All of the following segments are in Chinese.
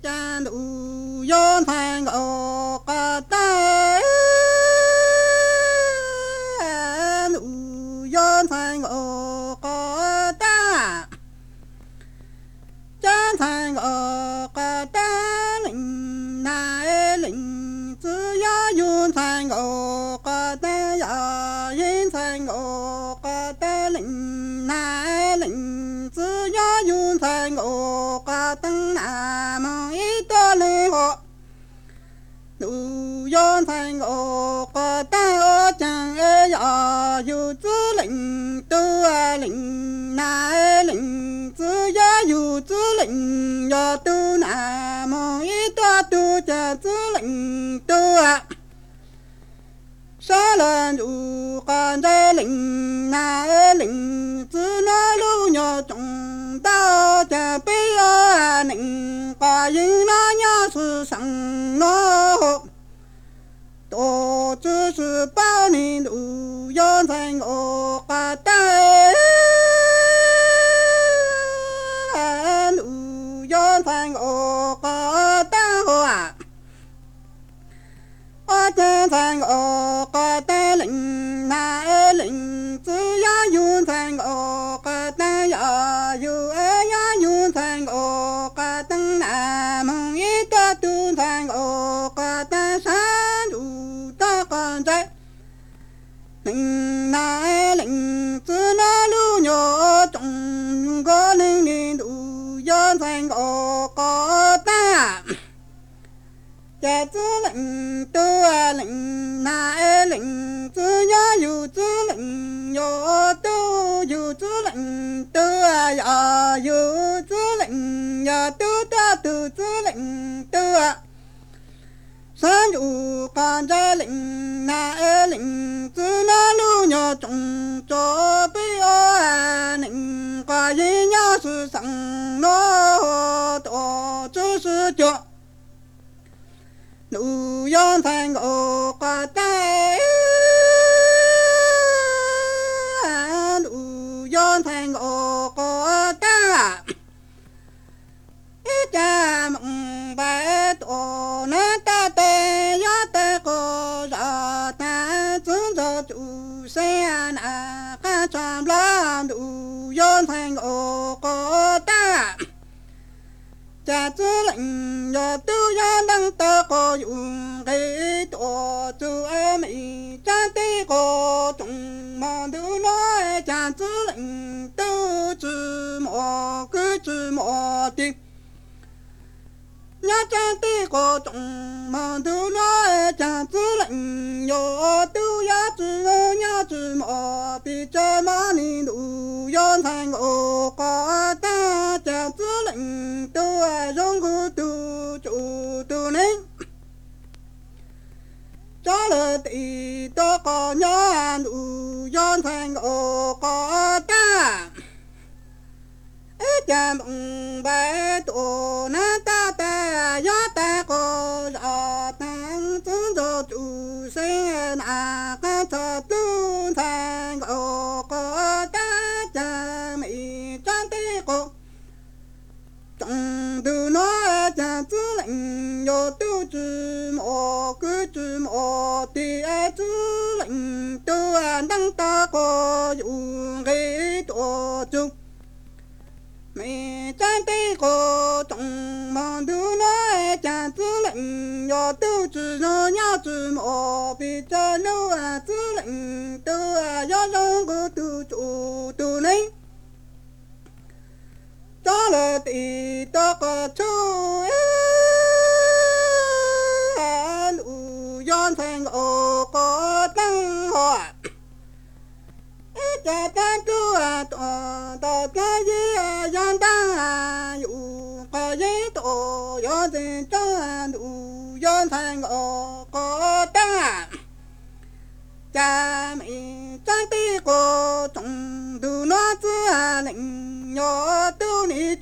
战路要穿我个带，路要穿我个带，战穿我个带领那领，只要用穿我我个灯那么一多领我。路阳山我个单我讲哎呀，有子领都啊领那领，只要有子领要都那么一多都叫子领都啊。杀人如干在岭那岭，只那路鸟中到家北啊岭，把人那鸟是上路，多只是包你路要在我个带，路要在我个带啊。我站在我个的领那林子那路鸟中个领领路要在我个的。家子领都啊领那林子呀有子领要都有子领都啊呀有子领呀都大都子领都山有干在岭那岭，子那路鸟中着北啊岭，个人？要是上路多就是脚。路阳山我个路阳山我个带。家子人呀都要能得个用给多做爱美，长得个中忙头来家子人都知毛个知毛的。呀，长得个中忙头来家子人呀都要知呀知毛，比这马里路要看我个大家子人都爱让个都做都能。扎了地多个娘路要看我个大。一家门白多那要都知毛个知毛的爱子人都啊能打个用给多久。没长得个中忙头那家子人要都知人要知毛比这路啊子人都啊要让个都做都能。扎了地多个树，路阳城我个灯啊，一家单独啊多到家也阳当啊，有个人多阳城中路阳城我个灯啊。家门长得个中头那子啊，人呀都你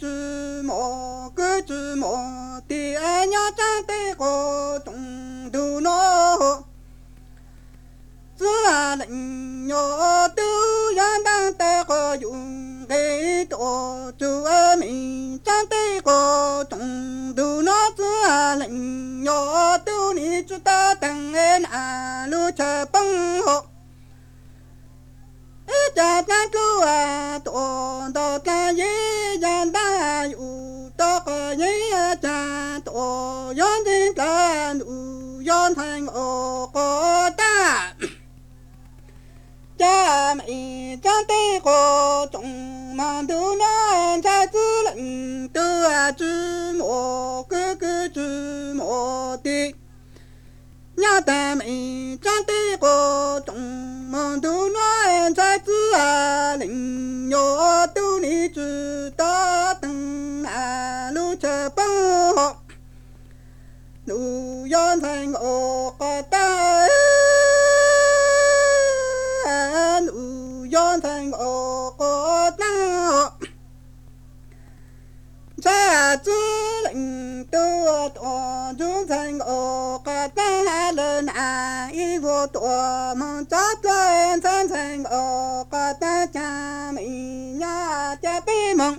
都你知道等哎那路车奔后，一家家住啊，多到干一人大有多个人家多，用的干路用成我个大。家美长得好，中忙都难才子人都啊知莫哥哥我的。娘大美长得好，中忙都乱在子啊人哟都你知道等啊路车奔好，路要成我个大。个灯还亮啊，衣服多，梦做做晨晨哦个灯家没呀，家被梦，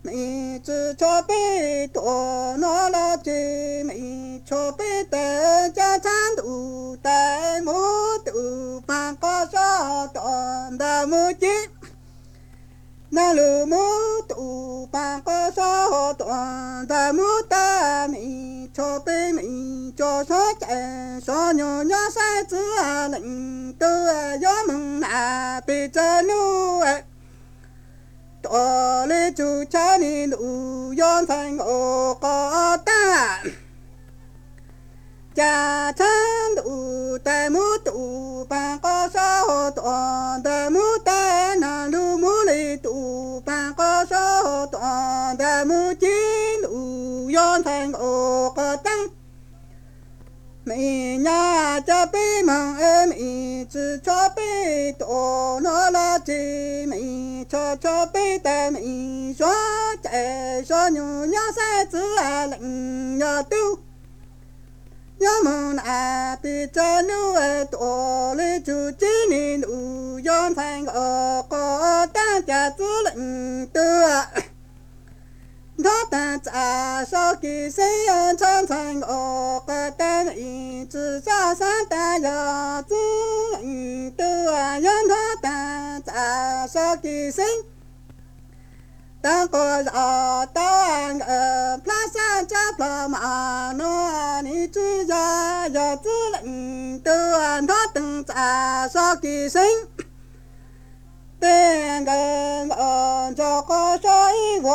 没只桥被多拿了去，没桥被灯家产都带木都放个小灯的木鸡。那路木都把个小段的木搭没。cho bê mình, cho số trẻ số nhỏ nhỏ sai chữ à lệnh tư à gió mừng à bê cha nu à. Cho lê chú cha ni nụ yon thành ô có ta. Cha chân đủ tè mu tụ bàn có sao toàn tè mu tè nà lu mu lì tụ bàn có sao toàn tè mu chín đủ yon thành ô có 你呀加倍猛啊妹子加倍多拿了鸡梅恰恰背对门说家说牛要三子啊能要都你们那的这牛儿多来就几年牛羊朋个个当家子领导他但在手给谁人常常我个单一直下山的要子人都啊让他但在手给谁。当个要当个 plaza 加 pla 马诺，你只要要子人都按他等在手 เงิน个อนเจ้าขอชยโ